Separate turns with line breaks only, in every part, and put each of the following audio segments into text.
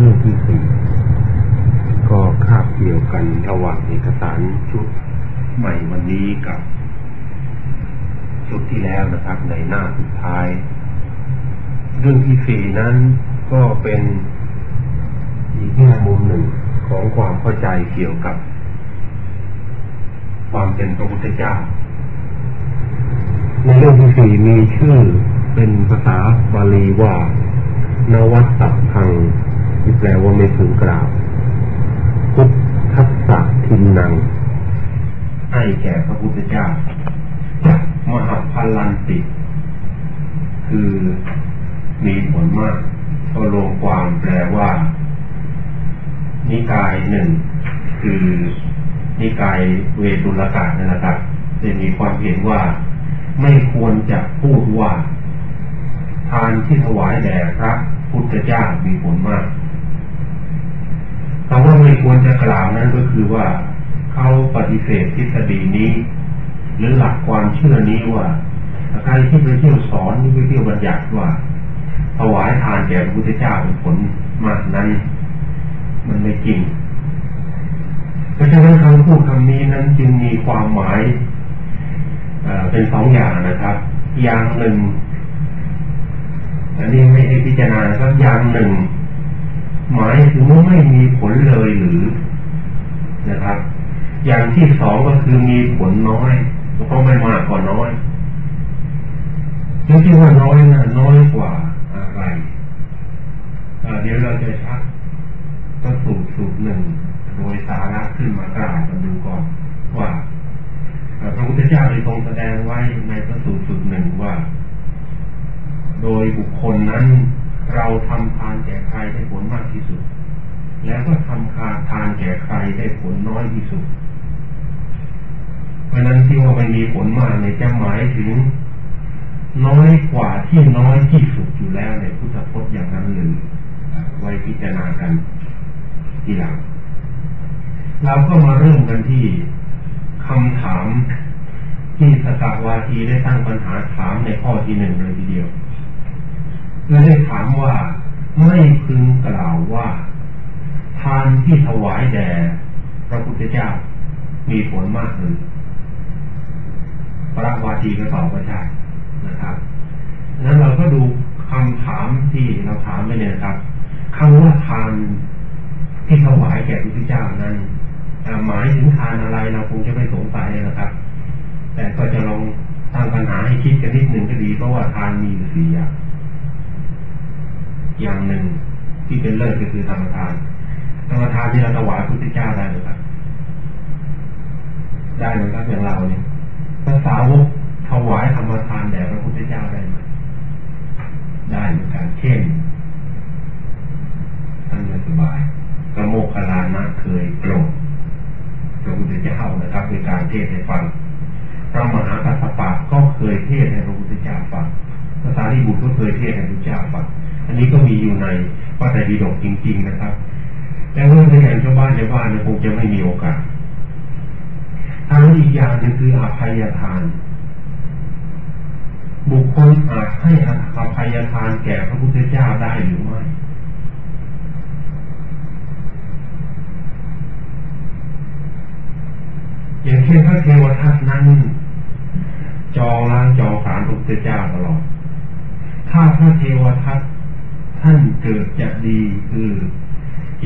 รื่องที่สี่ก็คาบเกี่ยวกันระหว่างเอกสารชุดใหม่วันนี้กับ ชุดที่แล้วนะครับ ในหน้าสุดท้าย เรื่องที่สี่นั้นก็เป็นอีกแง่มุมหนึ่งของความเข้าใจเกี่ยวกับ ความเป็นพระพุทธเจ้า ในเรื่องที่สี่มีชื่อเป็นภาษาบาลีว่า นวัตสัพพัง ที่แปลว่าไม่ถึงกล่าว พุทธัสสะทินนังให้แก่พระพุทธเจ้ามหาพันลันติ คือมีผลมากก็ลงความแปลว่า นิกายหนึ่ง คือนิกายเวตุลกาศนั่นแหละครับจะมีความเห็นว่า ไม่ควรจะพูดว่า ทานที่ถวายแด่พระพุทธเจ้ามีผลมาก คว่ควรจะกล่าวนั้นก็คือว่าเขาปฏิเสธทฤษฎีนี้ หรือหลักความเชื่อนี้ว่าใครที่ไปเที่ยวสอนที่ไปเที่ยวบัญญัติว่าถวายทานแก่พระพุทธเจ้าเป็นผลมากนั้น มันไม่จริง เพราะฉะนั้นคำพูดคำนี้นั้นจึงมีความหมายเป็นสองอย่างนะครับ อย่างหนึ่งอันนี้ไม่ได้พิจารณาสักอย่างหนึ่ง หมายถึงว่าไม่มีผลเลยหรือนะครับ อย่างที่สองก็คือมีผลน้อยก็ไม่มากกว่าน้อยที่ว่าน้อยนะน้อยกว่าอะไรเดี๋ยวเราจะชักก็สูตรสูตรหนึ่งโดยสาระขึ้นมากล่าวกันดูก่อนว่าพระพุทธเจ้าได้ทรงแสดงไว้ในพระสูตรสูตรหนึ่งว่า โดยบุคคลนั้น เราทำทานแก่ใครได้ผลมากที่สุด แล้วก็ทำคาทานแก่ใครได้ผลน้อยที่สุด เพราะนั้นที่ว่ามันมีผลมากในจะหมายถึง น้อยกว่าที่น้อยที่สุดอยู่แล้วในพุทธพจน์อย่างนั้นหรือไว้พิจารณากันทีหลังเราก็มาเริ่มกันที่คำถามที่สกาวาทีได้ตั้งปัญหาถามในข้อที่หนึ่งเลยทีเดียว และได้ถามว่าไม่พึงกล่าวว่า ทานที่ถวายแด่พระพุทธเจ้า มีผลมากหรือพระวาทีก็ตอบว่าใช่นะครับนั้นเราก็ดูคำถามที่เราถามไปเนี่ยครับคำว่าทานที่ถวายแก่พระพุทธเจ้านั้นหมายถึงทานอะไรเราคงจะไม่สงสัยนะครับ แต่ก็จะลองตั้งปัญหาให้คิดกันนิดหนึ่งก็ดีเพราะว่าทานมีอยู่สี่อย่าง อย่างหนึ่งที่เป็นเลิศก็คือธรรมทานธรรมทานที่เราถวายพระพุทธเจ้าได้หรือครับได้ไหมครับอย่างเราเนี่ยภาษาวกถวายธรรมทานแด่พระพุทธเจ้าได้ไหมได้เหมือนกันเช่นท่านสบายกระโมกขลานะเคยโกรธพระพุทธเจ้านะครับในการเทศให้ฟังพระมหากัสสปะก็เคยเทศให้พระพุทธเจ้าฟังภาษาที่บุตรก็เคยเทศให้พระพุทธเจ้าฟัง อันนี้ก็มีอยู่ในพระไตรปิฎกจริง ๆ นะครับ แต่เมื่องในอย่างชาวบ้านชาวบ้านเนี่ยคงจะไม่มีโอกาสทางอีกอย่างนึงคืออภัยทาน บุคคลอาจให้อภัยทานแก่พระพุทธเจ้าได้หรือไม่อย่างเช่นพระเทวทัตนั้น จองล้างจองสารพระพุทธเจ้าตลอด ถ้าพระเทวทัต ท่านเกิดจะดีคือ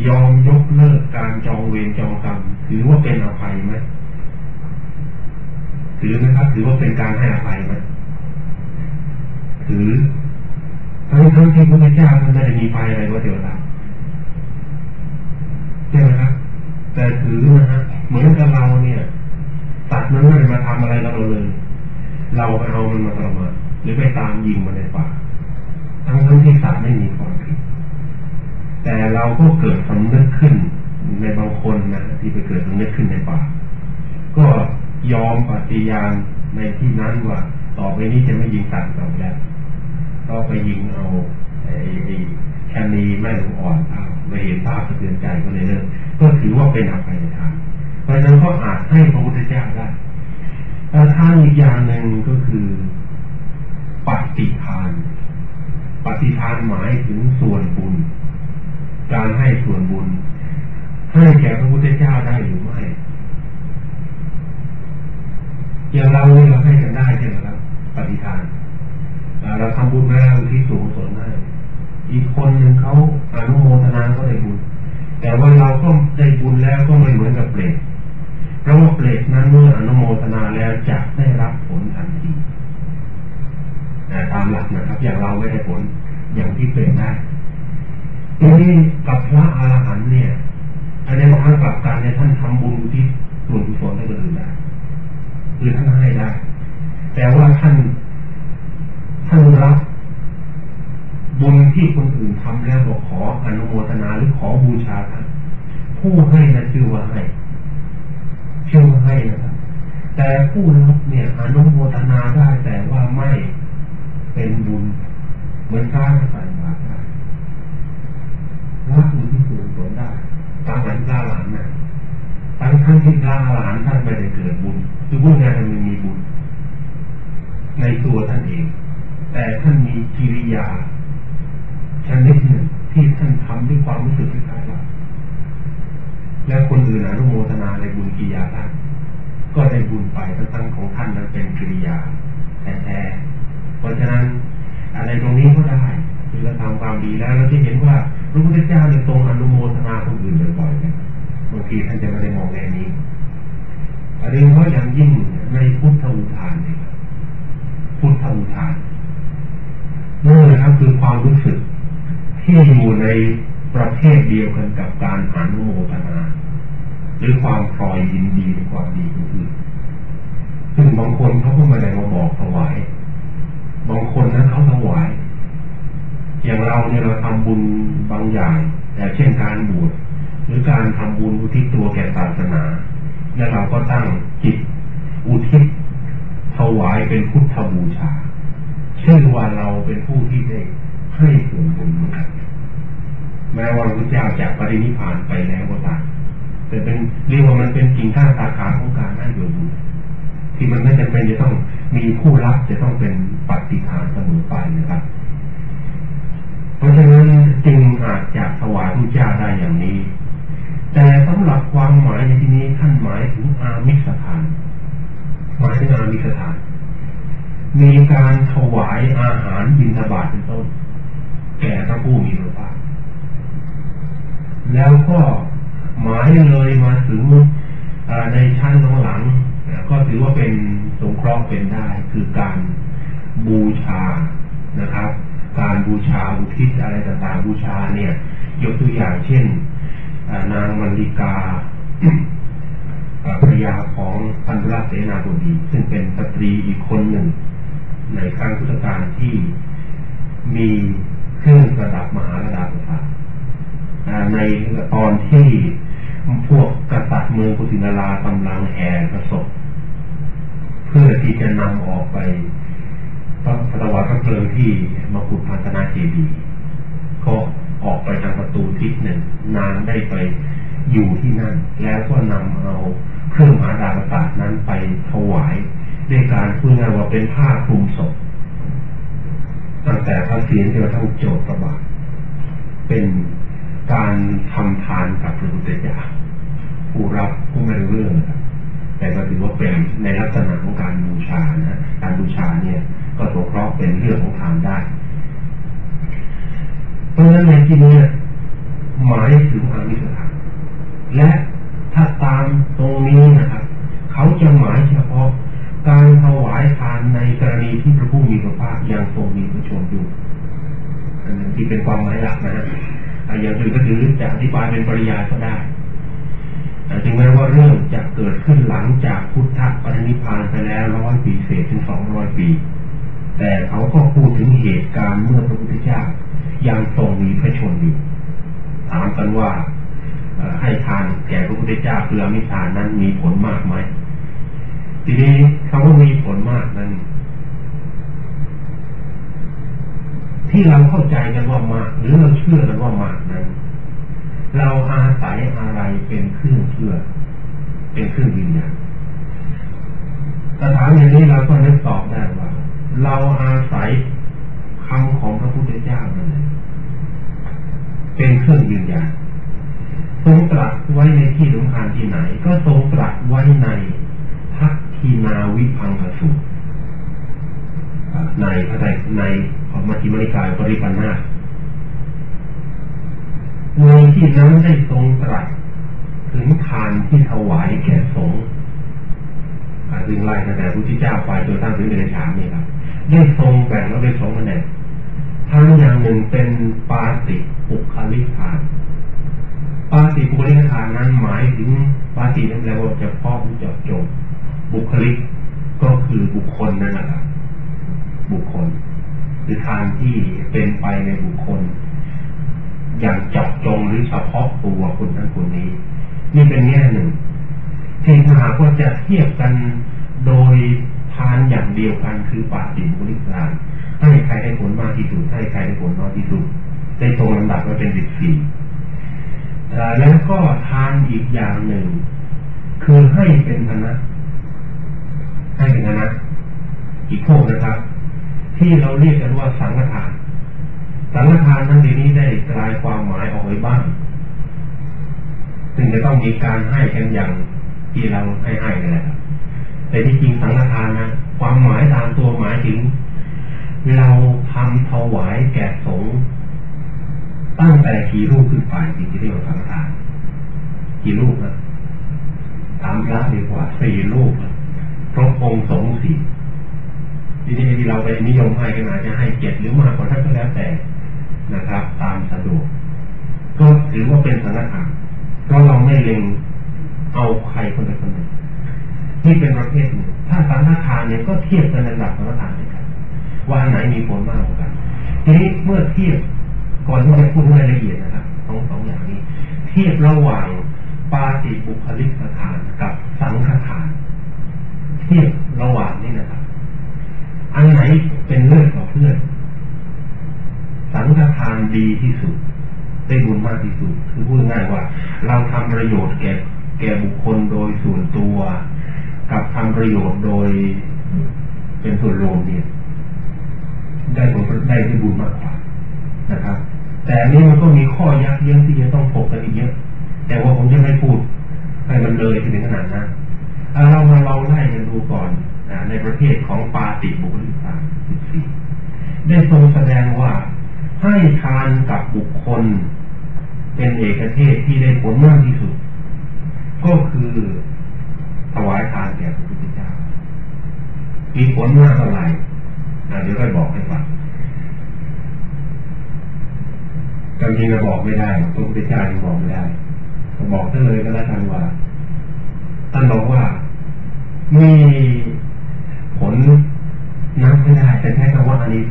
ยอมยกเลิกการจองเวรจองกรรมถือว่าเป็นอภัยไหมถือไหมครับถือว่าเป็นการให้อภัยไหมถือทั้งทั้งที่พระพุทธเจ้าท่านไม่ได้มีไฟอะไรว่าเดียวกันใช่ไหมครับแต่ถือนะฮะเหมือนกับเราเนี่ยสัตว์มันไม่ได้มาทำอะไรกับเราเลย เราไปเอามันมาทรมานหรือไปตามยิงมันในป่า ทั้งทั้งที่สัตว์ไม่มีความผิด แต่เราก็เกิดสำนึกขึ้นในบางคนนะที่ไปเกิดสำนึกขึ้นในป่า ก็ยอมปฏิญาณในที่นั้นว่า ต่อไปนี้จะไม่ยิงสัตว์ต่อแล้วก็ไปยิงเอาไอ้แคนีแม่หลวงอ่อนเอาไปเห็นภาพสะเทือนใจก็เลยเลิกก็ถือว่าเป็นอภัยทานเพราะฉะนั้นก็อาจให้พระพุทธเจ้าได้แต่ทานอีกอย่างหนึ่งก็คือปฏิทาน ปฏิทานหมายถึงส่วนบุญ การให้ส่วนบุญ ให้แก่พระพุทธเจ้าได้หรือไม่อย่างเราเนี่ยเราให้กันได้ใช่ไหมครับปฏิทานเราทำบุญแล้วที่สูงส่วนให้อีกคนหนึ่งเขาอนุโมทนาก็ได้บุญ แต่ว่าเราก็ได้บุญแล้วก็ไม่เหมือนกับเปรตเพราะว่าเปรตนั้นเมื่ออนุโมทนาแล้วจะได้รับผลทันที ตามหลักนะครับอย่างเราไม่ได้ผลอย่างที่เปรตได้ทีนี้กับพระอรหันต์เนี่ยอันนี้ทางกลับกันเนี่ยท่านทำบุญที่ส่วนกุศลให้คนอื่นได้คือท่านให้ได้แต่ว่าท่านท่านรับบุญที่คนอื่นทำแล้วบอกขออนุโมทนาหรือขอบูชาท่านผู้ให้นะชื่อว่าให้ชื่อว่าให้นะครับแต่ผู้รับเนี่ยอนุโมทนาได้แต่ว่าไม่ เป็นบุญ เหมือนการใส่บาตรได้รับบุญที่สูงส่งได้ตามหลังล่าหลานนะทั้งทั้งที่ล่าหลานท่านไม่ได้เกิดบุญ คือพูดง่ายมันมีบุญ ในตัวท่านเอง แต่ท่านมีกิริยาชนิดหนึ่งที่ท่านทำด้วยความรู้สึกคล้ายๆเราแล้วคนอื่นอนุโมทนาในบุญกิริยาท่านก็ได้บุญไปทั้งของท่านนั้นเป็นกิริยาแท้ๆ ราะฉะนั้นอะไรตรงนี้ก็ได้คือเราทำความดีแล้วเราที่เห็นว่าพระพุทธเจ้าในตรงอนุโมทนาคนอื่นบ่อยๆบางทีท่านจะไม่ได้มองแง่นี้อันนี้เพราะอย่างยิ่งในพุทธอุทานเนี่ยพุทธอุทานนั่นแหละครับคือความรู้สึกที่อยู่ในประเภทเดียวกันกับการอนุโมทนาหรือความพลอยยินดีในความดีอื่นซึ่งบางคนเขาก็ไม่ได้มาบอกถวาย บางคนนั้นเขาถวายอย่างเราเนี่ยเราทำบุญบางอย่างแต่เช่นการบวชหรือการทำบุญอุทิศตัวแก่ศาสนา แล้วเราก็ตั้งจิตอุทิศถวายเป็นพุทธบูชาชื่อว่าเราเป็นผู้ที่ได้ให้ส่วนบุญเหมาแม้ว่าพระเจ้าจากปรินิพานไปแล้วก็ตามแต่เป็นเรียกว่ามันเป็นกิ่งก้านสาขาของการให้ส่วนบุญ ที่มันไม่จำเป็นจะต้องมีผู้รับจะต้องเป็นปฏิทานเสมอไปนะครับ เพราะฉะนั้นจึงอาจจะถวายพระเจ้าได้อย่างนี้ แต่สำหรับความหมายในที่นี้ท่านหมายถึงอามิสถานหมายถึงอามิสถาน มีการถวายอาหารบิณฑบาตเป็นต้นแก่พระผู้มีพระภาคแล้วก็หมายเลยมาถึงในชั้นหลัง ก็ถือว่าเป็นสงเคราะห์เป็นได้คือการบูชานะครับ การบูชาอุทิศอะไรต่างๆบูชาเนี่ย ยกตัวอย่างเช่นนางมันดิกาภรยาของพันธุรัเสนาบดี ซึ่งเป็นสตรีอีกคนหนึ่ง ในครั้งพุทธกาลที่มีเครื่องประดับมหาระดับศาสตร์ในตอนที่พวกกษัตริย์เมืองกุสินารา กำลังแห่ประสบ พื่อที่จะนำออกไปพระวายพระเพลิงที่มากุฏพัฒนาเจดีย์ก็ออกไปทางประตูทิศหนึ่งนางได้ไปอยู่ที่นั่น แล้วก็นำเอาเครื่องมหาดาบศาสตร์นั้นไปถวายด้วยการพูดง่ายว่าเป็นผ้าคลุมศพตั้งแต่พระศีลจนกระทั่งโจทย์ประบาทเป็นการทำทานกับพระพุทธเจ้าผู้รับผู้ไม่รู้เรื่อง แต่ก็ถือว่าเป็นในลักษณะของการบูชานะการบูชาเนี่ยก็สงเคราะห์เป็นเรื่องของทานได้ เพราะฉะนั้นในที่นี้หมายถึงอามิสถานและถ้าตามตรงนี้นะครับ เขาจะหมายเฉพาะการถวายทานในกรณีที่พระผู้มีพระภาคยังทรงมีพระชนอยู่อันนั้นที่เป็นความหมายหลักนะอย่างอื่นก็ถือจะอธิบายเป็นปริยายก็ได้ แต่ถึงแม้ว่าเรื่องจะเกิดขึ้นหลังจากพุทธปรินิพานไปแล้วร้อยปีเศษถึงสองร้อยปี แต่เขาก็พูดถึงเหตุการณ์เมื่อพระพุทธเจ้ายังทรงมีพระชนอยู่ถามกันว่าให้ทานแก่พระพุทธเจ้าเพื่อมิทานนั้นมีผลมากไหมทีนี้คำว่ามีผลมากนั้น ที่เราเข้าใจกันว่ามาก หรือเราเชื่อกันว่ามากนั้น เราอาศัยอะไรเป็นเครื่องเชื่อ เป็นเครื่องยืนยันสถานอย่างนี้เราก็นึกตอบได้ว่า เราอาศัยคำของพระพุทธเจ้านั่นเป็นเครื่องยืนยันทรงตรัสไว้ในที่สำคัญที่ไหน ก็ทรงตรัสไว้ในทักทีนาวิพังกสูตรในพระไตรในมัธิมนิกายปริปันธา ในที่นั้นได้ทรงตรัสถึงทานที่ถวายแก่สงฆ์ซึ่งไล่ตั้งแต่พระพุทธเจ้าไปจนตั้งถึงเดรัจฉานนี่ครับได้ทรงแบ่งแล้วได้สองแผนกทั้งอย่างหนึ่งเป็นปาติปุคลิกทาน ปาติปุคลิกทานนั้นหมายถึงปาตินั่นแปลว่าจะพาะเจาะจงบุคลิกก็คือบุคคลนั่นแหละบุคคล คือทานที่เป็นไปในบุคคล อย่างเจาะจงหรือเฉพาะตัวคนนั้นคนนี้ นี่เป็นแง่หนึ่งที่หากว่าจะเทียบกันโดยทานอย่างเดียวกันคือปาติบุริการให้ใครได้ผลมากที่สุดให้ใครได้ผลน้อยที่สุดได้ตรงลำดับว่าเป็นสิบสี่แล้วก็ทานอีกอย่างหนึ่ง คือให้เป็นธนะ ให้เป็นธนะ อีกพวกนะครับ ที่เราเรียกกันว่าสังฆทาน สังฆทานนั้นเดี๋ยวนี้ได้กลายความหมายออกไปบ้าง ซึ่งจะต้องมีการให้กันอย่างที่เราให้ให้กันแหละแต่ที่จริงสังฆทานนะความหมายตามตัวหมายถึง เราทำถวายแก่สงฆ์ตั้งแต่กี่รูปขึ้นไปจริงๆเรียกว่าสังฆทาน กี่รูปนะตามพระดีกว่าสี่รูปครบองค์สงฆ์สี่ทีนี้ที่เราไปนิยมให้กันอาจจะให้เจ็ดหรือมากกว่าท่านก็แล้วแต่ นะครับ ตามสะดวกก็ถือว่าเป็นสังฆทานเพราะเราไม่เล็งเอาใครคนใดคนหนึ่งนี่เป็นประเภทหนึ่งถ้าสังฆทานเนี่ยก็เทียบกันในระดับสังฆทานด้วยกันว่าไหนมีผลมากกว่ากันทีนี้เมื่อเทียบก่อนที่จะพูดรายละเอียดนะครับสองสองอย่างนี้ เทียบระหว่างปาติบุคลิกทานกับสังฆทาน เทียบระหว่างนี้นะครับ อันไหนเป็นเลือดของเพื่อน สังฆทานดีที่สุด ได้บุญมากที่สุด คือพูดง่ายว่า เราทำประโยชน์แก่แก่บุคคลโดยส่วนตัว กับทำประโยชน์โดย เป็นส่วนรวมเนี่ยได้ผลได้ที่บุญมากกว่านะครับ แต่นี้มันก็มีข้อยักเยื้องที่จะต้องถกกันอีกเยอะ แต่ว่าผมจะไม่พูดให้มันเลยถึงขนาดนั้นเรามาลองไล่กันดูก่อนในประเทศของปาติบุคลิกาสิบสี่ได้ทรงแสดงว่า ให้ทานกับบุคคล เป็นเอกเทศที่ได้ผลมากที่สุด ก็คือถวายทานแก่พระพุทธเจ้ามีผลมากเท่าไหร่เดี๋ยวค่อยบอกให้ฟังจริงๆเราบอกไม่ได้พระพุทธเจ้ายังบอกไม่ได้บอกท่านเลยก็แล้วกันว่าท่านบอกว่ามีผลนับไม่ได้แต่แค่คำว่าอันนี้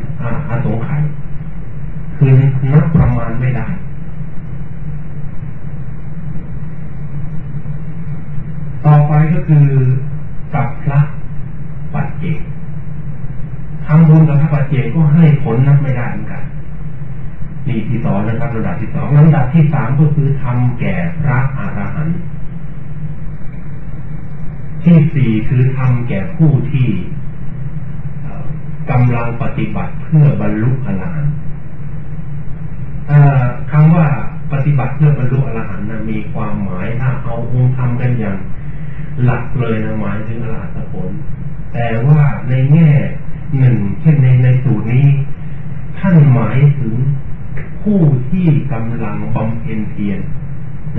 อาสงไขย คือนับประมาณไม่ได้ต่อไปก็คือกับพระปัจเจกทำบุญกับพระปัจเจกก็ให้ผลนับไม่ได้เหมือนกันนี่ที่สองนะครับระดับที่สองระดับที่สามก็คือทำแก่พระอรหันต์ที่สี่คือทำแก่ผู้ที่กำลังปฏิบัติเพื่อบรรลุอรหันต์ คำว่าปฏิบัติเพื่อบรรลุอรหันต์นะมีความหมายถ้าเอาองค์ทำกันอย่างหลักเลยนะหมายถึงอรหัตผล แต่ว่าในแง่หนึ่งเช่นในในสูตรนี้ ท่านหมายถึงผู้ที่กำลังบำเพ็ญเพียร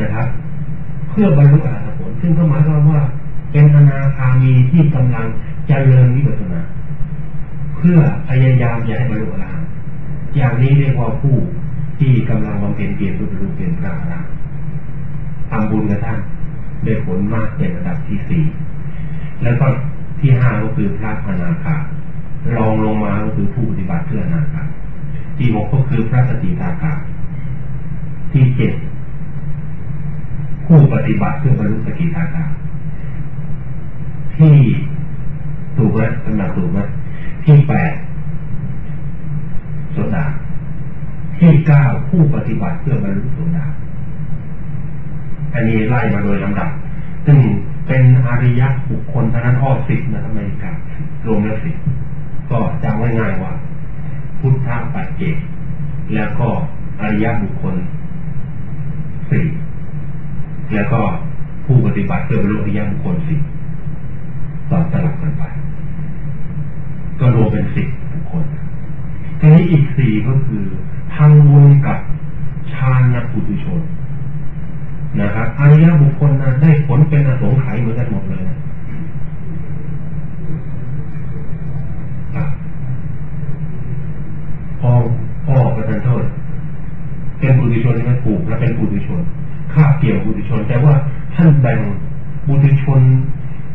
นะครับ เพื่อบรรลุอรหัตผล ซึ่งก็หมายความว่าเป็นอนาคามีที่กำลังเจริญวิปัสสนา เพื่อพยายามอยากให้บรรลุอรหันต์อย่างนี้เรียกว่าผู้ ที่กำลังบำเพ็ญเพียรเพื่อบรรลุเป็นพระอรหันต์ทำบุญกับท่านได้ผลมากเป็นระดับที่สี่แล้วก็ที่ห้าก็คือพระอนาคารองลงมาก็คือผู้ปฏิบัติเพื่ออนาคาที่หกก็คือพระสติทาคาที่เจ็ดผู้ปฏิบัติเพื่อบรรลุสกิทาคาที่ถูกไหมลำดับถูกไหมที่แปดโสดา ที่เก้าผู้ปฏิบัติเพื่อบรรลุโสดาอันนี้ไล่มาโดยลำดับ ซึ่งเป็นอริยะบุคคลทั้นั้นข้อสิบนะอเมริการวมแล้วสิบก็จำไว้ง่ายว่า พุทธะปัจเจกแล้วก็อริยะบุคคลสี่แล้วก็ผู้ปฏิบัติเพื่อบรรลุอริยบุคคลสี่ต่อสลับกันไป ก็รวมเป็นสิบบุคคลทีนี้อีกสี่ก็คือ ทำบุญกับชาณปุถุชนนะครับอริยบุคคลนั้นได้ผลเป็นอสงไขยเหมือนกันหมดเลยนะพ่อพ่อประทานโทษเป็นบุตรชนใช่ไหมปลูกและเป็นบุตรชนข้าเกี่ยวบุตรชน แต่ว่าท่านแบ่งบุตรชน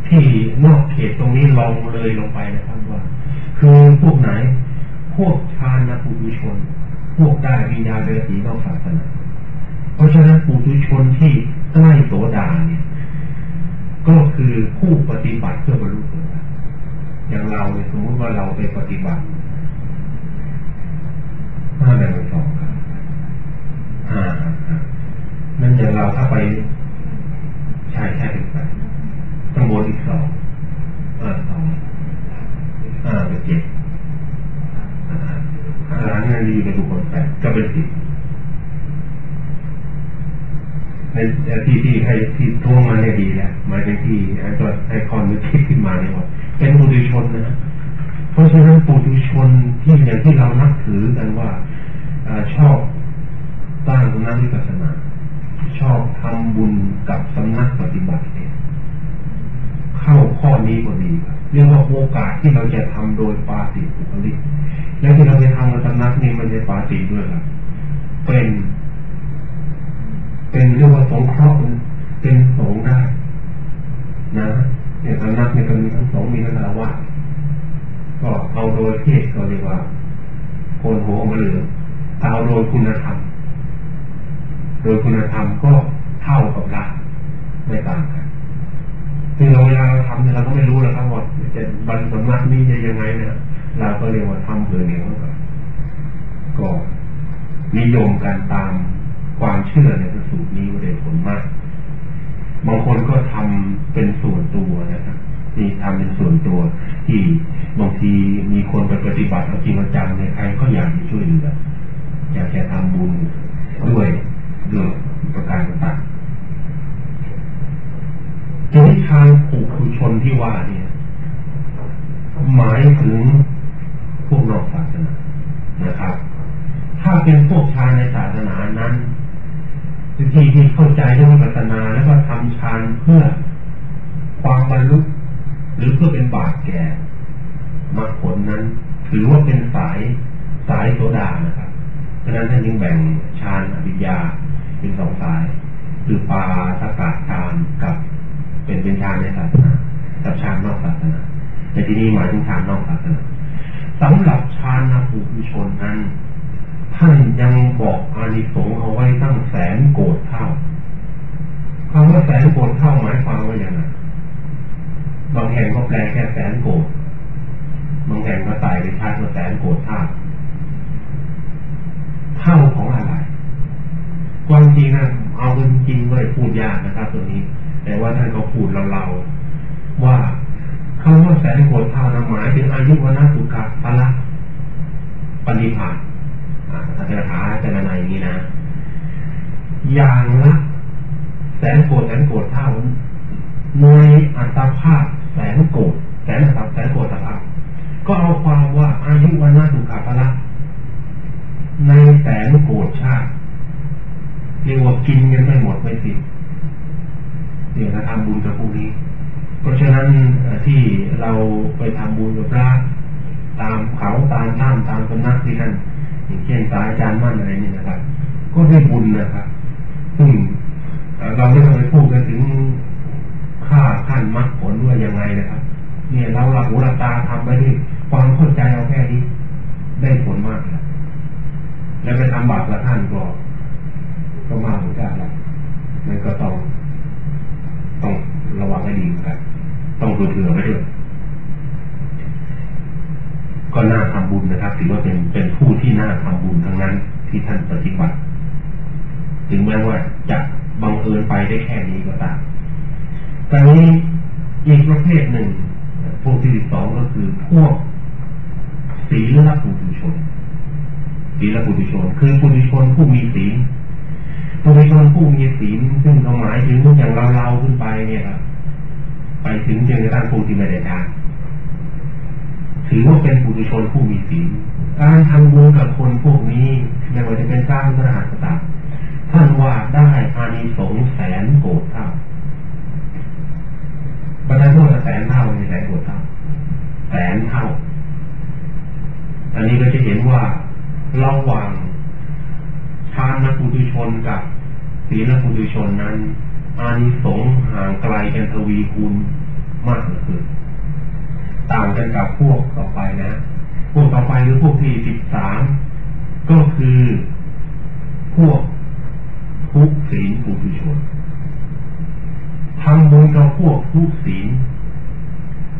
ที่นอกเขตตรงนี้ลองเลยลงไปนะครับว่า คือพวกไหน พวกชาณปุถุชน พวกได้วิญญาณเดสีนอกศาสนาเพราะฉะนั้นปุถุชนที่ใกล้โสดาเนี่ย ก็คือผู้ปฏิบัติเพื่อบรรลุโสดาอย่างเราเนี่ยสมมติว่าเราไปปฏิบัติห้าแบ่งเป็นสองครับอ่านั่นอย่างเราถ้าไปใช่ใช่เป็นไปข้งบนอีกสองอ่าสองอ่าเป็นเจ็ดอ่า ร้านงานดีเป็นทุกคนแปดก็เป็นสิบในที่ที่ให้ที่ทวงมาเนี่ยดีแล้วหมายถึงที่ไอ้ตัวไอ้คอนนึกคิดขึ้นมาเนี่ยว่าเป็นปุถุชนนะเพราะฉะนั้นปุถุชนที่อย่างที่เรานับถือกันว่าอชอบสร้งสำนักวิปัสสนาชอบทำบุญกับสำนักปฏิบัติเนี่ยเข้าข้อนี้พอดีครับ เรียกว่าโอกาสที่เราจะทำโดยปาติบุคลิกแล้วที่เราไปทำกับสำนักนี่มันจะปาติด้วยครับเป็น เป็นเรียกว่าสงเคราะห์เป็นสงได้ นะเนี่ยสำนักเนี่ยก็มีทั้งสองมีทั้งคาวะก็เอาโดยเทศก็เรียกว่าโคนหัวมาเหลือเอาโดยคุณธรรม โดยคุณธรรมก็ ไงเนี่ยเราก็เรียกว่าทำเบื่อเหนี่ยก็นิยมการตามความเชื่อในพระสูตรนี้ว่าได้ผลมาก บางคนก็ทำเป็นส่วนตัวนะครับที่ทำเป็นส่วนตัว ที่บางทีมีคนไปปฏิบัติเอาจริงเอาจังเนี่ยใครก็อยากจะช่วยเหลืออยากจะทำบุญด้วยด้วยประการต่างๆทีนี้ทางผูกคือชนที่ว่าเนี่ย หมาย ถึงพวกนอกศาสนานะครับ ถ้าเป็นพวกชายในศาสนานั้นที่ที่เข้าใจเรื่องปัตนาแล้วก็ทำฌานเพื่อความบรรลุหรือเพื่อเป็นบาตแก่มรรคผลนั้น ถือว่าเป็นสายสายโสดานะครับฉะนั้นท่านจึงแบ่งฌานอภิญญาเป็นสองสาย คือปาสกาฌานกับเป็นเป็นฌานในศาสนากับฌานนอกศาสนา ในที่นี้หมายถึงฌานนอกศาสนาสำหรับฌานนภูมิชนนั้น ท่านยังบอกอานิสงส์เอาไว้ตั้งแสนโกดเท่าคำว่าแสนโกดเท่าหมายความว่าอย่างไรบางแห่งก็แปลแค่แสนโกดบางแห่งก็ใส่ไปชัดว่าแสนโกดเท่าเท่าของอะไรความจริงนะเอาเป็นจริงเลยพูดยากนะครับ ตัวนี้ แต่ว่าท่านก็พูดเราๆว่า คำว่าแสนโกดเท่านะหมายถึงอายุวนาสุขะพละปณิพานอาจารย์ถาอาจารย์นายนี้นะ อย่างละแสนโกดแสนโกดเท่าในอัตภาพแสนโกดแสนอัตแสนโกดอัตภาพก็เอาความว่าอายุวนาสุขาภละในแสนโกดชาติเรียกว่ากินกันไม่หมดไม่สิ้นเดี๋ยวจะทำบุญกับพวกนี้ ราะฉะนั้นที่เราไปทำบุญกับพระตามเขาตามถ้ำตามสำนักที่นั่นอย่างเช่นสายอาจารย์มั่นอะไรนี่นะครับ ก็ได้บุญนะครับ ซึ่งเราไม่ต้องไปพูดกันถึงค่าขั้นมรรคผลด้วยยังไงนะครับ เนี่ยเราหลับหูหลับตาทำไปด้วยความเข้าใจเอาแค่นี้ได้ผลมากแล้วแล้วไปทำบาปกับท่านก็ก็มากเหมือนกันแหละมันก็ต้องต้องระวังให้ดีเหมือนกัน ต้องดูเผื่อไว้ด้วยก็น่าทำบุญนะครับถือว่าเป็นเป็นผู้ที่น่าทำบุญทั้งนั้นที่ท่านปฏิบัติ ถึงแม้ว่าจะบังเอิญไปได้แค่นี้ก็ตามแต่นี้อีกประเภทหนึ่ง พวกที่สองก็คือพวกศีลปุถุชนศีลปุถุชน คือปุถุชนผู้มีศีลในผู้ชนผู้มีศีลซึ่งหมายถึงอย่างเราเราขึ้นไปเนี่ยครับ ไปถึงจนกระทั่งผู้ที่ไม่ได้ทานถือว่าเป็นผู้ชนผู้มีศีลการทำบุญกับคนพวกนี้ไม่ว่าจะเป็นสร้างพระหัตถ์ต่างท่านว่าได้อานิสงส์แสนโกดเท่าบรรดาโทษแสนเท่าในแสนโกดเท่าแสนเท่า อันนี้ก็จะเห็นว่าระหว่างทานนักบุตุชนกับศีลนักบุตุชนนั้น อานิสงส์ห่างไกลกันทวีคูณมากเหลือเกินต่างกันกับพวกต่อไปนะ พวกต่อไปหรือพวกที่สิบสามก็คือพวกทุกศีลปุถุชนทำบุญกับพวกทุกศีล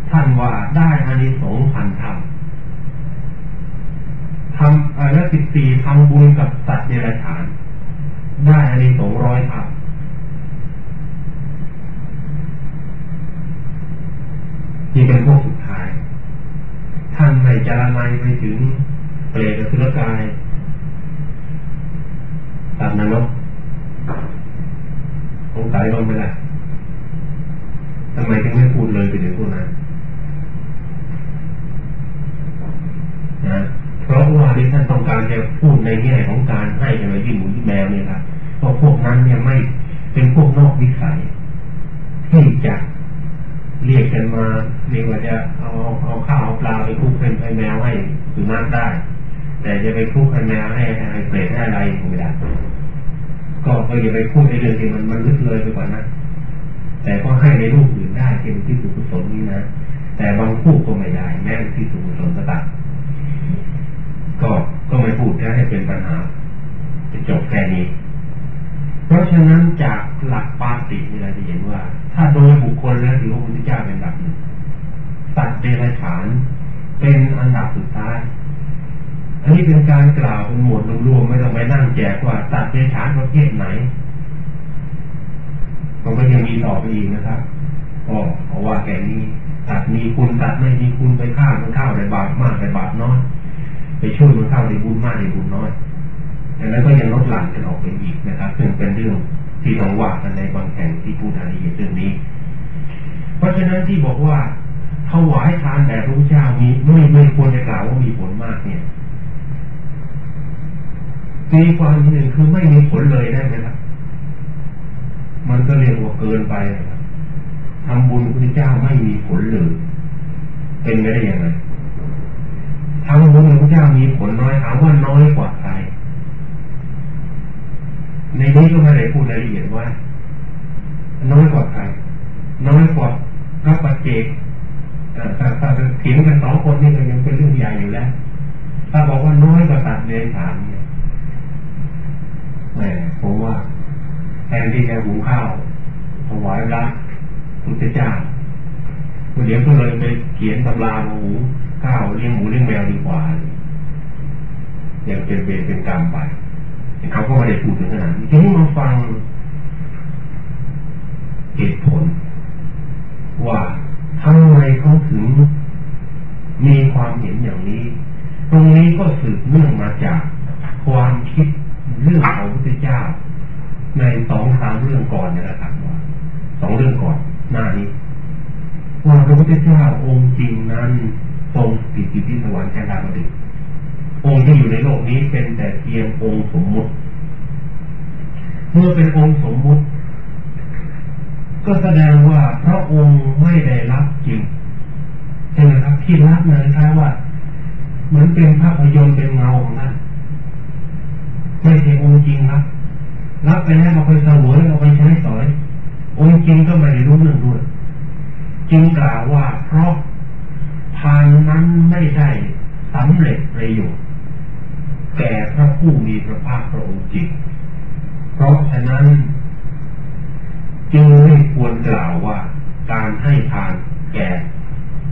ท่านว่าได้อานิสงส์พันเท่าทำอและสิบสี่ทำบุญกับสัตว์เดรัจฉาน ได้อานิสงส์ร้อยเท่าที่ เป็นพวกสุดท้าย ท่านไม่จารณายไปถึงเปรตสุรกายตัดนรกสงสัยลงไปแหละทำไมถึงไม่พูดเลยไปถึงพวกนั้นนะเพราะว่าที่ท่านต้องการจะพูดในแง่ของการให้อะไรที่หมูที่แมวเนี่ยครับเพราะพวกนั้นเนี่ยไม่เป็นพวกนอกวิสัยที่จะ เรียกกันมาเรียกว่าจะเอาเอาข้าวเอาปลาไปคุกเป็นไอแมวให้สุนัขได้ แต่จะไปคุกไอแมวให้ให้เปรตให้อะไรไม่ได้ก็ก็อย่าไปพูดในเรื่องที่มันมันลึกเลยไปกว่านั้นแต่ก็ให้ในรูปอื่นได้เป็นที่สุขุศลนี้นะแต่บางคู่ก็ไม่ได้แม้ที่สุขุศลก็ตัดก็ก็ไม่พูดแค่ให้เป็นปัญหาจะจบแค่นี้ เพราะฉะนั้นจากหลักปาตินี่เราจะเห็นว่า โดยบุคคลแล้วถือว่าพุทธเจ้าเป็นแบบหนึ่งตัดเดรัจฉานเป็นอันดับสุดท้าย อันนี้เป็นการกล่าวเป็นหมวดรวมๆไม่ต้องไปนั่งแจกว่าตัดเดรัจฉานประเภทไหนมันก็ยังมีต่อไปอีกนะครับก็เพราะว่าแกนี้ตัดมีคุณตัดไม่มีคุณไปฆ่ามันข้าได้บาปมากได้บาปน้อยไปช่วยมันข้าได้บุญมากได้บุญน้อยดังนั้นก็ยังลดหลั่นกันออกไปอีกนะครับ ซึ่งเป็นเรื่อง ที่ต้องว่ากันในบางแห่งที่พูดรายละเอียดเรื่องนี้ เพราะฉะนั้นที่บอกว่าถวายทานแบบพระเจ้ามีไม่ไม่ควรจะกล่าวว่ามีผลมากเนี่ยตีความหนึ่งคือไม่มีผลเลยได้ไหมครับมันก็เรียกว่าเกินไปทำบุญพระเจ้าไม่มีผลเลยเป็นไปได้ยังไงทำบุญพระเจ้ามีผลน้อยถามว่าน้อยกว่าใคร ในนี้ก็ไม่ได้พูดรายละเอียดว่า น้อยกว่าใคร น้อยกว่าพระปัจเจกถ้าถ้าเถียงกันสองคนนี่ก็ยังเป็นเรื่องใหญ่อยู่แล้ว ถ้าบอกว่าน้อยกว่าตัดเดนฐานเนี่ยแหมผมว่าแทนที่จะหุงข้าวถวายพระพุทธเจ้าคุณเดี๋ยวก็เลยไปเขียนตำราหูข้าวเลี้ยงหมูเลี้ยงแมวดีกว่าอย่างเป็นเวรเป็นกรรมไป ก็ไม่ได้พูดถึงขนาดนี้ทีนี้มาฟังเหตุผล ว่าทำไมเขาถึงมีความเห็นอย่างนี้ ตรงนี้ก็สืบเนื่องมาจากความคิดเรื่องของพระพุทธเจ้า ในสองสามเรื่องก่อนนี่ยนะครับว่าสองเรื่องก่อนหน้านี้ว่าพระพุทธเจ้าองค์จริงนั้นทรงติดอยู่ที่สวรรค์แค่ดาวดึงองค์ที่อยู่ในโลกนี้เป็นแต่เพียงองค์สมมุติ เมื่อเป็นองค์สมมุติ ก็แสดงว่าพระองค์ไม่ได้รับจริงใช่ไหมครับที่รับนะครัว่าเหมือนเป็นภาพยนตร์เป็นเงาของท่านไม่ใช่องค์จริงครับรับไปแล้วเอาไปสวยเอาไปใช้สอยองค์จริงก็ไม่ได้รู้เรื่องด้วยจึงกล่าวว่าเพราะทานนั้นไม่ได้สำเร็จประโยชน์แก่พระผู้มีพระภาคพระองค์จริง เพราะฉะนั้น จึงไม่ควรกล่าวว่า การให้ทานแก่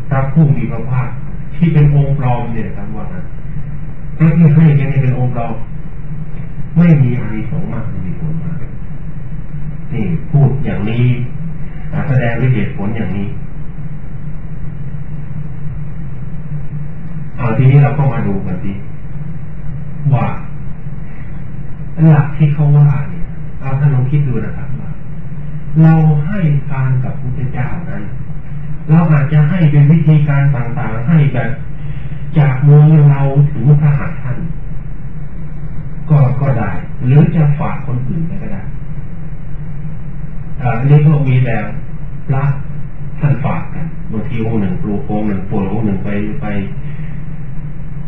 พระผู้มีพระภาคที่เป็นองค์ปลอมเนี่ยครับว่านะพระที่ให้กันเป็นองค์ปลอมไม่มีอานิสงส์มากมีผลมากนี่พูดอย่างนี้แสดงด้วยเหตุผลอย่างนี้เอาทีนี้เราก็มาดูกันดีว่าหลักที่เขาว่าเนี่ย คิดดูนะครับเราให้การกับพระเจ้านั้น เราอาจจะให้เป็นวิธีการต่างๆให้แบบจากมือเราถึงพระหัตถ์ท่าน ก็ก็ได้ หรือจะฝากคนอื่นก็ได้อันนี้ก็มีแบบพระท่านฝากกันบางทีองค์หนึ่งปลูกองค์หนึ่งปลูกองค์หนึ่งไปไป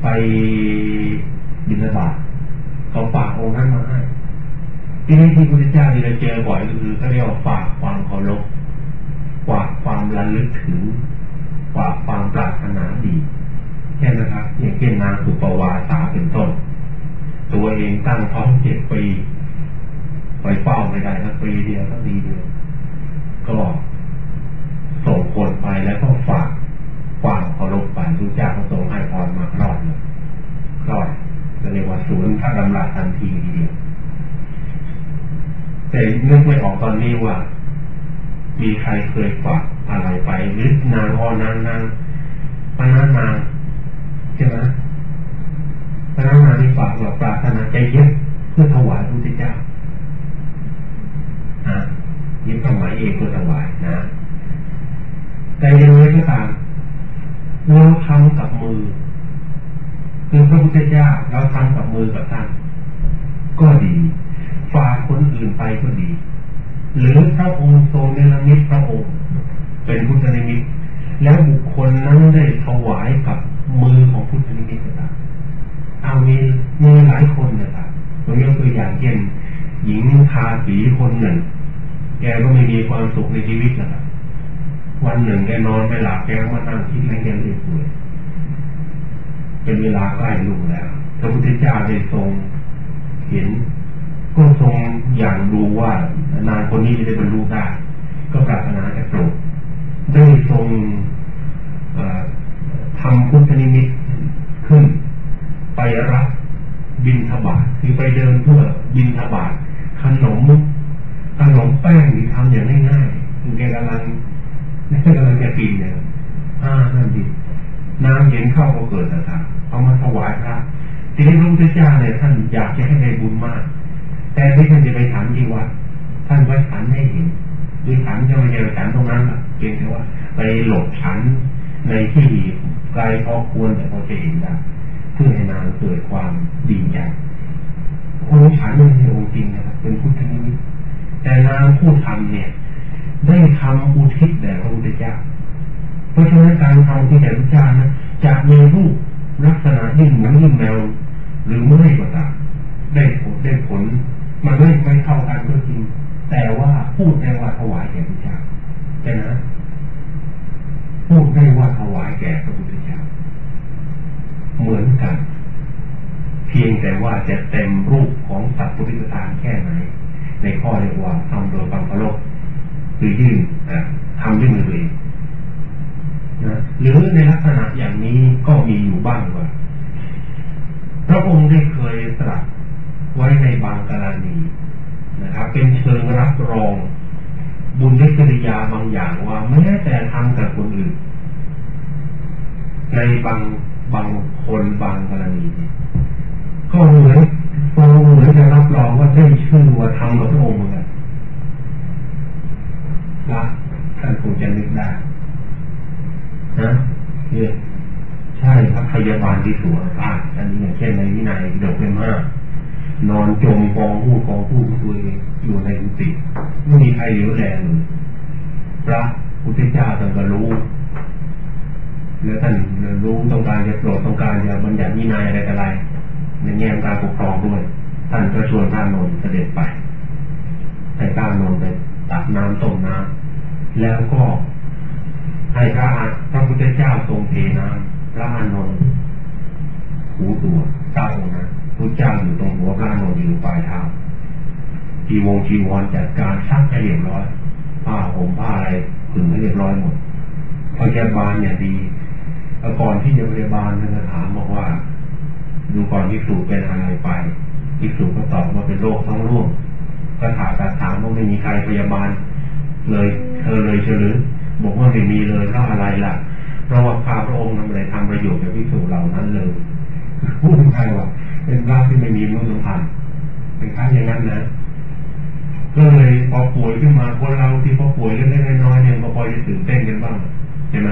ไปบิณฑบาตเขาฝากองค์นั้นมาให้ ทีนี่ที่พระเจ้าที่เราเจอบ่อยก็คือเขาเรียกว่าฝากความเคารพฝากความระลึกถึงฝากความปรารถนาดีแค่นะครับอย่างเช่นนางสุปวาสาเป็นต้น ตัวเองตั้งท้องเจ็ดปีไปเฝ้าไม่ได้สักปีเดียวสักปีเดียวก็ส่งคนไปแล้วก็ฝากความเคารพไประเจ้าก็ทรงให้พรมาคลอดเลยคลอดจะเรียกว่าศูนย์พระดำรัสทันทีทีเดียว แต่นึกไม่ออกตอนนี้ว่า มีใครเคยฝากอะไรไปหรือนางอ่อนางนางปนานางใช่ไหมปนานางที่ฝากว่าปรารถนาใจเย็บเพื่อถวายพระพุทธเจ้าอะยิบถวายเองเพื่อถวายนะ แต่ยังไงก็ตามเราทำกับมือ คือพระพุทธเจ้าเราทำกับมือกับท่านก็ดี ฝากคนอื่นไปก็ดี หรือพระองค์ทรงเนรมิตพระองค์ เป็นพุทธนิมิตแล้วบุคคลนั้นได้ถวายกับมือของพุทธนิมิตก็ตามเอามีมีหลายคนนะครับผมยกตัวอย่างเช่นหญิงทาสีคนหนึ่ง แกก็ไม่มีความสุขในชีวิตนะครับวันหนึ่งแกนอนไม่หลับแกก็มานั่งคิดอะไรแกเลยป่วยเป็นเวลาใกล้ลุงแล้วพระพุทธเจ้าได้ทรงเห็น ก็ทรงอย่างดูว่านางคนนี้จะได้บรรลุได้ ก็ปรารถนาจะโปรดได้ทรงทำพุทธนิมิตขึ้น ไปรับบินทบาทคือไปเดินเพื่อบินทบาทขนมขนมแป้งที่ทำอย่างง่ายๆคือแกกำลังแกกำลังจะกินเนี่ยอ่านั่นดีน้ำเย็นเข้าก็เกิดนะครับเอามาถวายพระทีนี้พระพุทธเจ้าเนี่ยท่านอยากจะให้ได้บุญมาก แต่ที่ท่านจะไปถามที่วัดท่านไว้ฉันให้เห็นคือฉันจะมาเจอฉันตรงนั้นเพียงแต่ว่า ไปหลบฉันในที่ไกลพอควรแต่พอจะเห็นได้เพื่อให้นางเกิดความดีใจองค์ฉันไม่ใช่องค์จริงนะครับเป็นพุทธนิมิตแต่นางผู้ทำเนี่ย ได้ทำอุทิศแด่พระพุทธเจ้าเพราะฉะนั้นการทำที่แด่พระเจ้านะจะมีรูปลักษณะยิ่งเหมือนยิ่งแมวหรือไม่ก็ตามได้ผลได้ผล มันไม่ไม่เท่ากันก็จริง แต่ว่าพูดได้ว่าถวายแก่พระเจ้าใช่ไหมพูดได้ว่าถวายแก่พระพุทธเจ้าเหมือนกัน เพียงแต่ว่าจะเต็มรูปของสัตว์ปุริตานแค่ไหน ในข้อเรียกว่าทำโดยบังคับคือยื่นทำด้วยมือตัวเองนะหรือในลักษณะอย่างนี้ก็มีอยู่บ้างว่าพระองค์ได้เคยตรัส ว้ในบางกรณีนะครับ เป็นเชิงรับรอง บุญได้กิริยาบางอย่างว่าแม้แต่ทำกับคนอื่น ในบางบางคนบางกรณีก็เหมือนฟังเหมือนจะรับรองว่าได้ชื่อว่าทำกับพระองค์เหมือนกันละท่านคงจะนึกได้นะเนี่ยใช่พระพยาบาลที่สวยอ่าอันนี้อย่างเช่นในวินัยดกเป็นมาก นอนจมกองผู้กองผู้ตัวเองอยู่ในกุฏิไม่มีใครเหลียวแลเลยพระพุทธเจ้าท่านก็รู้แล้วท่านรู้ต้องการจะโปรดต้องการจะบัญญัติวินัยอะไรอะไรในแง่การปกครองด้วย ท่านก็ชวนพระนนท์เสด็จไปให้พระนนท์ไปตักน้ำต้มน้ำแล้วก็ให้พระพระพุทธเจ้าทรงเทน้ำพระอานนท์หูตัวเจ้านั้น พระเจ้าอยู่ตรงหัวพระนนท์อยู่ปลายเท้าจีวงจีวรจัดการซักให้เรียบร้อยผ้าผมผ้าอะไรขึงให้เรียบร้อยหมดพยาบาลเนี่ยดีก่อนที่จะพยาบาลท่านถามบอกว่า ดูก่อนที่สูเป็นอะไรไปที่สูก็ตอบว่าเป็นโรคท้องร่วงก็ถามแต่ถามว่าไม่มีใครพยาบาล เลยเธอเลยเฉลือบอกว่าไม่มีเลยเพราะอะไรล่ะเพราะว่าข้าพระองค์ทำอะไรทำประโยชน์กับพิสูจเหล่านั้นเลยพูดถึงใครว่า เป็นพระที่ไม่มีมือสัมพันเป็นพระอย่างนั้นนะก็เลยพอป่วยขึ้นมาคนเราที่พอป่วยเล็กๆน้อยๆเนี่ยก็พอจะตื่นเต้นกันบ้างเห็นไหม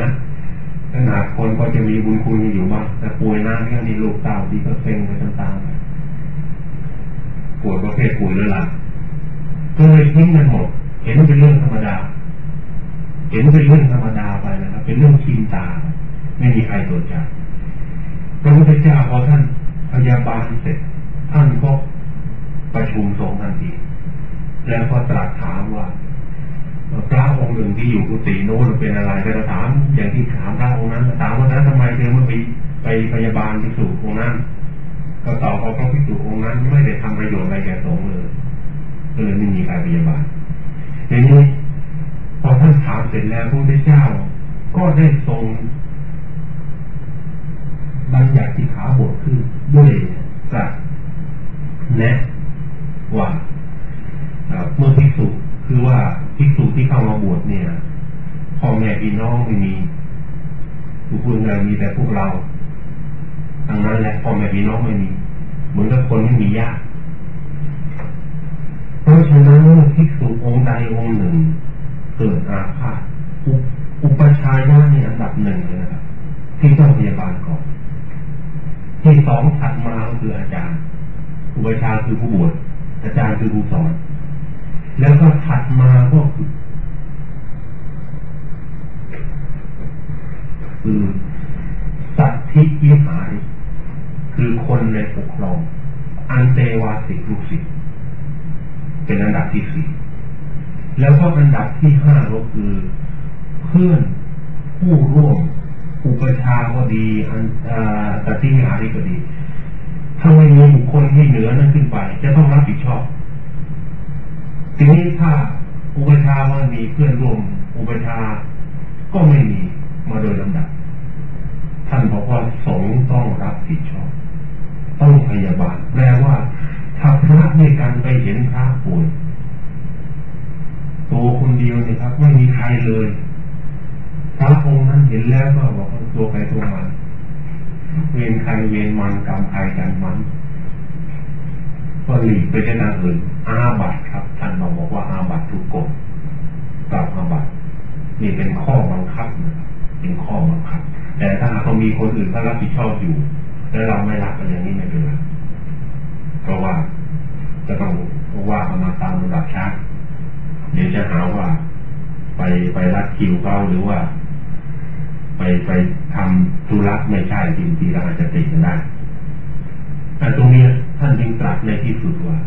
ขนาดคนก็จะมีบุญคุณอยู่บ้างแต่ป่วยนานก็มีลูกเต่าที่ก็เซ็งไปตามๆป่วยประเภทป่วยเรื้อรังก็เลยทิ้งกันหมดเห็นเป็นเรื่องธรรมดา เห็นเป็นเรื่องธรรมดาไปนะครับเป็นเรื่องชินตา ไม่มีใครตรวจจับพระพุทธเจ้าพอท่าน พยาบาลเสร็จท่านก็ประชุมสงฆ์ทันทีแล้วก็ตรัสถามว่าพระองค์หนึ่งที่อยู่กุฏิโน้นเป็นอะไรก็ถาม อย่างที่ถามพระองค์นั้นถามว่านั้นทำไมเธอม่ไปไปพยาบาลพิสูจน์องค์นั้น ก็ตอบว่าพระพิสูจน์องค์นั้นไม่ได้ทำประโยชน์อะไรแก่สงฆ์เลยก็เลยไม่มีใครพยาบาลทีนี้พอท่านถามเสร็จแล้วพระพุทธเจ้า ก็ได้ทรง บัญญัติสิกขาบทขึ้นด้วยตรัสแนะว่าเมื่อภิกษุคือว่าภิกษุที่เข้ามาบวชเนี่ยพ่อแม่พี่น้องไม่มีทุกคนเลยมีแต่พวกเราทางนั้นแหละพ่อแม่พี่น้องไม่มี เหมือนกับคนไม่มีญาติเพราะฉะนั้นภิกษุองค์ใดองค์หนึ่ง เกิดอาพาธอุปชายาเนี่ยอันดับหนึ่งเลยนะครับที่ต้องพยาบาลก่อน ที่สองถัดมาคืออาจารย์อุปชาคือผู้บวชอาจารย์คือผู้สอน แล้วก็ถัดมาก็คือคือสัตธิยิหายคือคนในปกครอง อันเตวาสิกลูกศิษย์เป็นอันดับที่สี่แล้วก็อันดับที่ห้าก็คือ เพื่อนผู้ร่วมอุปชาก็ดีอันสัตธิยิหายก็ดีถ้าไม่มีบุ คคลที่เหนือนั้นขึ้นไป จะต้องรับผิดชอบทีนี้ถ้าอุปชาว่ามีเพื่อนร่วมอุปชาก็ไม่มีมาโดยลำดับ ท่านบอกว่าสงต้องรับผิดชอบ ต้องพยาบาลแปลว่าถ้าพระในการไปเห็นพระป่วยตัวคนเดียวเนี่ยครับ ไม่มีใครเลยพระองค์นั้นเห็นแล้วก็บอกว่าตัวใครตัวมันเวียนใครเวียนมันกรรมใครกันมัน ก็หลีกไปได้นาอื่นอาบัตครับ ท่านบอกบอกว่าอาบัตถูกกฎกลับอาบัตนี่เป็นข้อบังคับนะเป็นข้อบังคับ แต่ถ้าเขามีคนอื่นเขารับผิดชอบอยู่แล้วเราไม่รับอย่างนี้ไม่เป็นไรเพราะว่าจะต้องว่าเอามาตามระดับชาติเดี๋ยวจะหาว่า ไปไปรัดคิวเขาหรือว่า ไปไปทำธุระไม่ใช่จริงๆเราอาจจะติดกันได้ แต่ตรงนี้ท่าน จึงตรัสในที่สุดว่าถ้าภิกษุสงฆ์จะพึงปฏิบัติต่อเรา